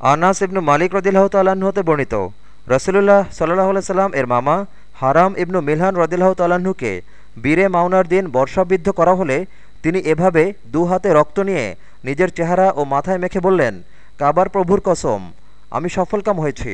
আনাস ইবনু মালিক রদিল্লাহ তাল্লাহ্ন হতে বর্ণিত। রসুলুল্লাহ সাল্লাহ সাল্লাম এর মামা হারাম ইবনু মিলহান রদিল্লাহ তাল্লাহ্নকে বীরে মাওনার দিন বর্ষাবিদ্ধ করা হলে তিনি এভাবে দু হাতে রক্ত নিয়ে নিজের চেহারা ও মাথায় মেখে বললেন, কাবার প্রভুর কসম, আমি সফলকাম হয়েছি।